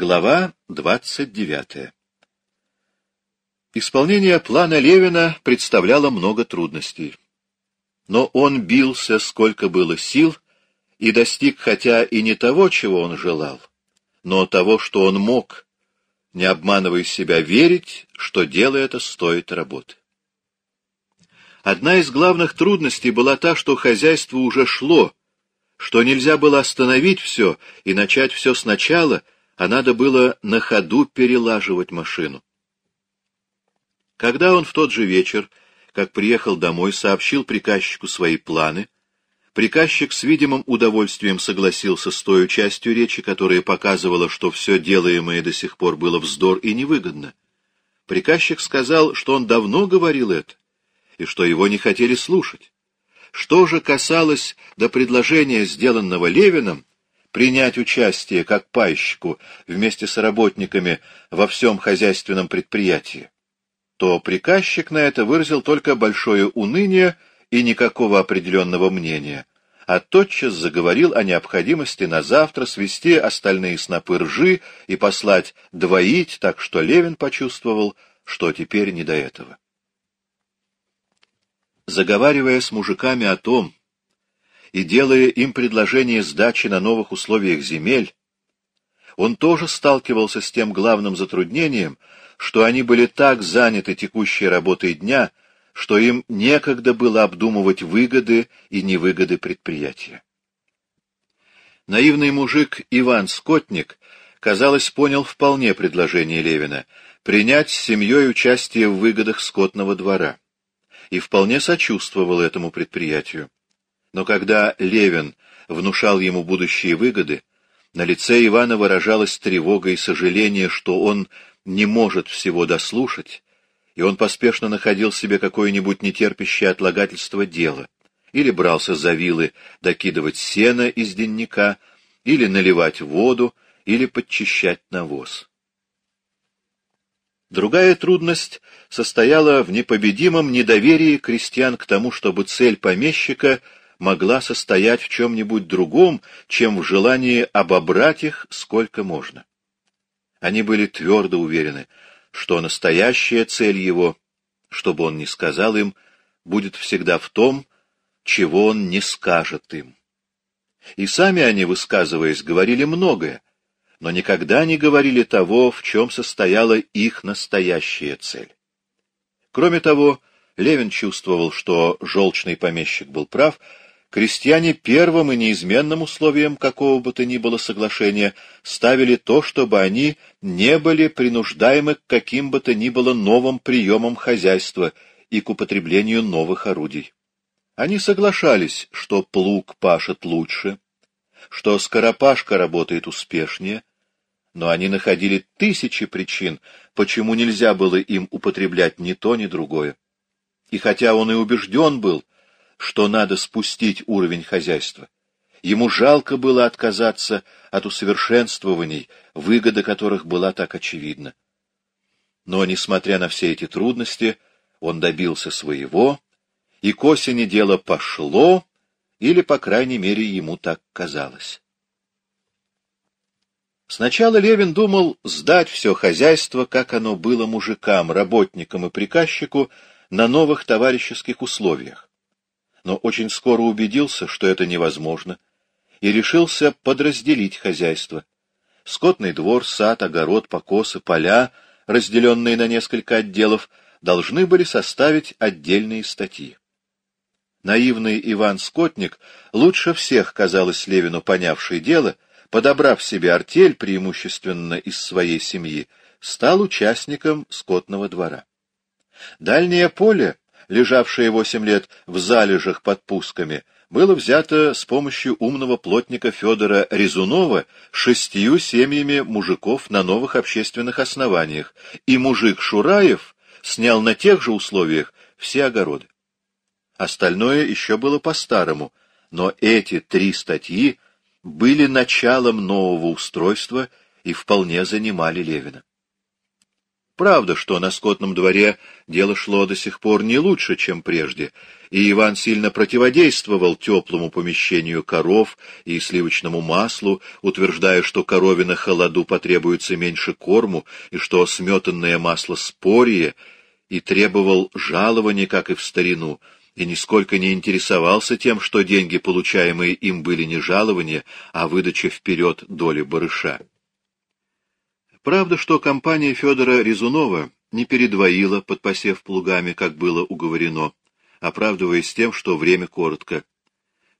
Глава 29. Исполнение плана Левина представляло много трудностей. Но он бился, сколько было сил, и достиг хотя и не того, чего он желал, но того, что он мог, не обманывая себя верить, что дело это стоит работы. Одна из главных трудностей была та, что хозяйство уже шло, что нельзя было остановить все и начать все сначала — а надо было на ходу перелаживать машину. Когда он в тот же вечер, как приехал домой, сообщил приказчику свои планы, приказчик с видимым удовольствием согласился с той частью речи, которая показывала, что все делаемое до сих пор было вздор и невыгодно. Приказчик сказал, что он давно говорил это, и что его не хотели слушать. Что же касалось до предложения, сделанного Левиным, принять участие как пайщику вместе с работниками во всем хозяйственном предприятии, то приказчик на это выразил только большое уныние и никакого определенного мнения, а тотчас заговорил о необходимости на завтра свести остальные снопы ржи и послать двоить, так что Левин почувствовал, что теперь не до этого. Заговаривая с мужиками о том, и делая им предложение сдачи на новых условиях земель, он тоже сталкивался с тем главным затруднением, что они были так заняты текущей работой дня, что им некогда было обдумывать выгоды и невыгоды предприятия. Наивный мужик Иван Скотник, казалось, понял вполне предложение Левина принять с семьей участие в выгодах скотного двора и вполне сочувствовал этому предприятию. Но когда Левин внушал ему будущие выгоды, на лице Ивана выражалась тревога и сожаление, что он не может всего дослушать, и он поспешно находил себе какое-нибудь нетерпящее отлагательство дело, или брался за вилы докидывать сено из денника, или наливать воду, или подчищать навоз. Другая трудность состояла в непобедимом недоверии крестьян к тому, чтобы цель помещика — могла состоять в чем-нибудь другом, чем в желании обобрать их сколько можно. Они были твердо уверены, что настоящая цель его, чтобы он не сказал им, будет всегда в том, чего он не скажет им. И сами они, высказываясь, говорили многое, но никогда не говорили того, в чем состояла их настоящая цель. Кроме того, Левин чувствовал, что желчный помещик был прав, крестьяне первым и неизменным условием какого бы то ни было соглашения ставили то, чтобы они не были принуждаемы к каким бы то ни было новым приемам хозяйства и к употреблению новых орудий. Они соглашались, что плуг пашет лучше, что скоропашка работает успешнее, но они находили тысячи причин, почему нельзя было им употреблять ни то, ни другое. И хотя он и убежден был, что надо спустить уровень хозяйства. Ему жалко было отказаться от усовершенствований, выгода которых была так очевидна. Но, несмотря на все эти трудности, он добился своего, и к осени дело пошло, или, по крайней мере, ему так казалось. Сначала Левин думал сдать все хозяйство, как оно было мужикам, работникам и приказчику, на новых товарищеских условиях но очень скоро убедился, что это невозможно, и решился подразделить хозяйство. Скотный двор, сад, огород, покосы, поля, разделенные на несколько отделов, должны были составить отдельные статьи. Наивный Иван Скотник, лучше всех, казалось Левину, понявший дело, подобрав себе артель преимущественно из своей семьи, стал участником скотного двора. Дальнее поле лежавшее восемь лет в залежах под пусками, было взято с помощью умного плотника Федора Резунова шестью семьями мужиков на новых общественных основаниях, и мужик Шураев снял на тех же условиях все огороды. Остальное еще было по-старому, но эти три статьи были началом нового устройства и вполне занимали Левина. Правда, что на скотном дворе дело шло до сих пор не лучше, чем прежде, и Иван сильно противодействовал теплому помещению коров и сливочному маслу, утверждая, что корове на холоду потребуется меньше корму, и что сметанное масло спорее, и требовал жалования, как и в старину, и нисколько не интересовался тем, что деньги, получаемые им, были не жалования, а выдача вперед доли барыша. Правда, что компания Федора Резунова не передвоила, подпосев плугами, как было уговорено, оправдываясь тем, что время коротко.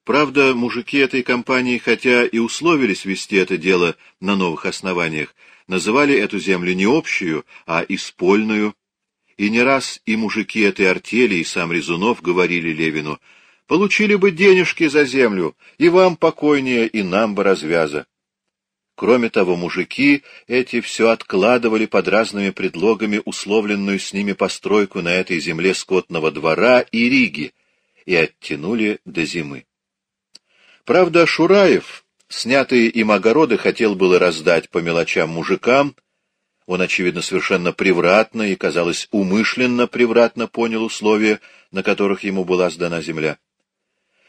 Правда, мужики этой компании, хотя и условились вести это дело на новых основаниях, называли эту землю не общую, а испольную, и не раз и мужики этой артели, и сам Резунов говорили Левину, «Получили бы денежки за землю, и вам покойнее, и нам бы развяза». Кроме того, мужики эти все откладывали под разными предлогами условленную с ними постройку на этой земле скотного двора и Риги и оттянули до зимы. Правда, Шураев, снятые им огороды, хотел было раздать по мелочам мужикам, он, очевидно, совершенно превратно и, казалось, умышленно превратно понял условия, на которых ему была сдана земля.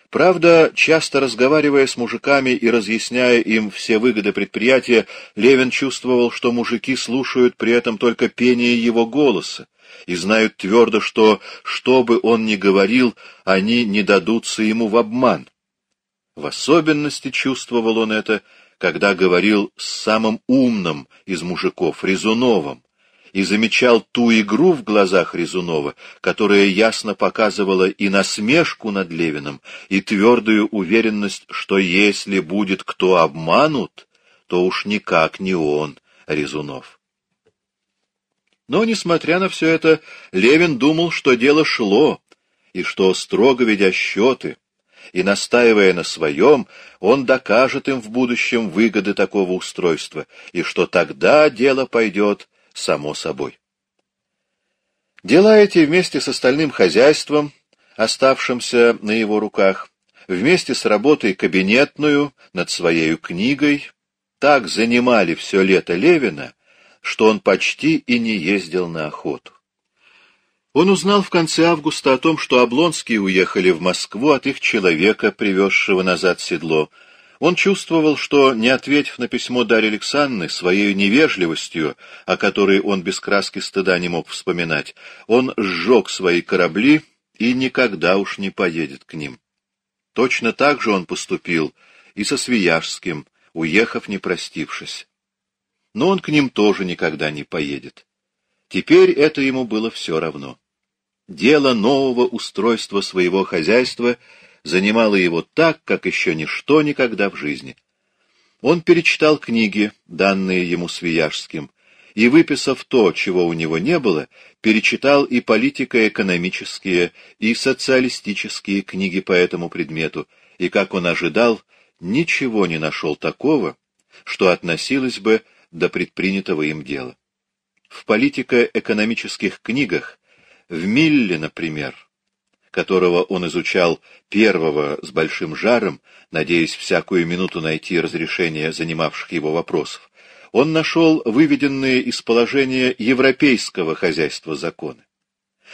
Правда, часто разговаривая с мужиками и разъясняя им все выгоды предприятия, Левин чувствовал, что мужики слушают при этом только пение его голоса и знают твердо, что, что бы он ни говорил, они не дадутся ему в обман. В особенности чувствовал он это, когда говорил с самым умным из мужиков, Резуновым, и замечал ту игру в глазах Резунова, которая ясно показывала и насмешку над Левиным, и твердую уверенность, что если будет кто обманут, то уж никак не он, Резунов. Но, несмотря на все это, Левин думал, что дело шло, и что, строго ведя счеты, и настаивая на своем, он докажет им в будущем выгоды такого устройства, и что тогда дело пойдет само собой. Дела эти вместе с остальным хозяйством, оставшимся на его руках, вместе с работой кабинетную над своей книгой, так занимали все лето Левина, что он почти и не ездил на охоту. Он узнал в конце августа о том, что Облонские уехали в Москву от их человека, привезшего назад седло, он чувствовал, что, не ответив на письмо Дарьи Александры своей невежливостью, о которой он без краски стыда не мог вспоминать, он сжег свои корабли и никогда уж не поедет к ним. Точно так же он поступил и со Свияжским, уехав не простившись. Но он к ним тоже никогда не поедет. Теперь это ему было все равно. Дело нового устройства своего хозяйства — занимало его так, как еще ничто никогда в жизни. Он перечитал книги, данные ему Свияжским, и, выписав то, чего у него не было, перечитал и политико-экономические, и социалистические книги по этому предмету, и, как он ожидал, ничего не нашел такого, что относилось бы до предпринятого им дела. В политико-экономических книгах, в Милле, например, которого он изучал первого с большим жаром, надеясь всякую минуту найти разрешение занимавших его вопросов, он нашел выведенные из положения европейского хозяйства законы.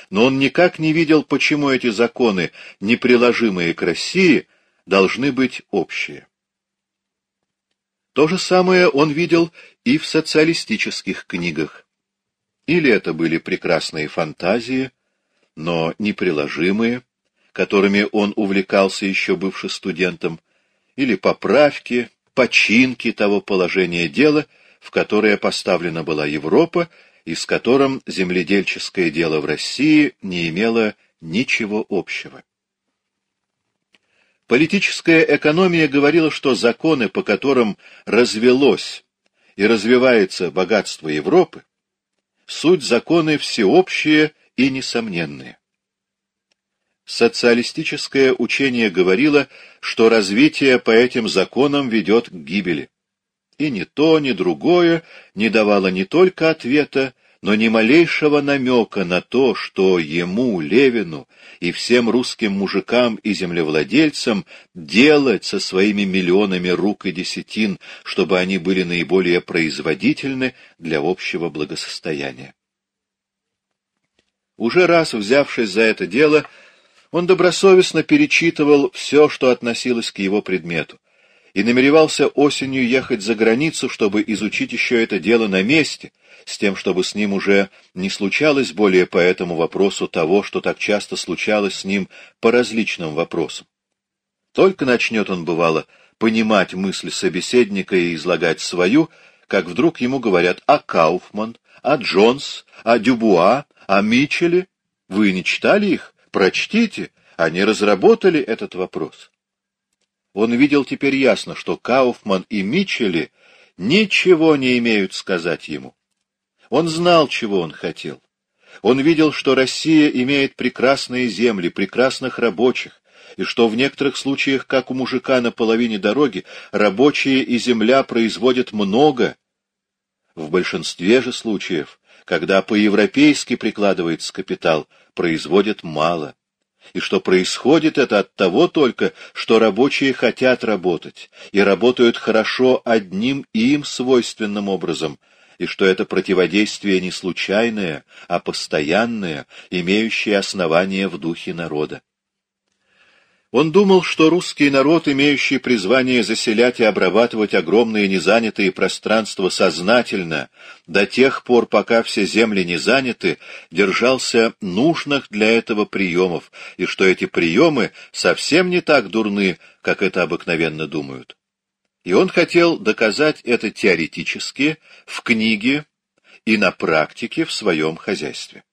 Но он никак не видел, почему эти законы, неприложимые к России, должны быть общие. То же самое он видел и в социалистических книгах. Или это были прекрасные фантазии, но неприложимые, которыми он увлекался еще бывший студентом, или поправки, починки того положения дела, в которое поставлена была Европа и с которым земледельческое дело в России не имело ничего общего. Политическая экономия говорила, что законы, по которым развелось и развивается богатство Европы, суть законы всеобщие и несомненные. Социалистическое учение говорило, что развитие по этим законам ведет к гибели. И ни то, ни другое не давало не только ответа, но ни малейшего намека на то, что ему, Левину и всем русским мужикам и землевладельцам делать со своими миллионами рук и десятин, чтобы они были наиболее производительны для общего благосостояния. Уже раз взявшись за это дело, он добросовестно перечитывал все, что относилось к его предмету, и намеревался осенью ехать за границу, чтобы изучить еще это дело на месте, с тем, чтобы с ним уже не случалось более по этому вопросу того, что так часто случалось с ним по различным вопросам. Только начнет он, бывало, понимать мысли собеседника и излагать свою, как вдруг ему говорят «А Кауфман? А Джонс? А Дюбуа? А Митчелли? Вы не читали их? Прочтите, они разработали этот вопрос». Он видел теперь ясно, что Кауфман и Митчелли ничего не имеют сказать ему. Он знал, чего он хотел. Он видел, что Россия имеет прекрасные земли, прекрасных рабочих, и что в некоторых случаях, как у мужика на половине дороги, рабочие и земля производят много. В большинстве же случаев, когда по-европейски прикладывается капитал, производят мало. И что происходит это от того только, что рабочие хотят работать, и работают хорошо одним им свойственным образом — и что это противодействие не случайное, а постоянное, имеющее основание в духе народа. Он думал, что русский народ, имеющий призвание заселять и обрабатывать огромные незанятые пространства сознательно, до тех пор, пока все земли не заняты, держался нужных для этого приемов, и что эти приемы совсем не так дурны, как это обыкновенно думают. И он хотел доказать это теоретически в книге и на практике в своем хозяйстве.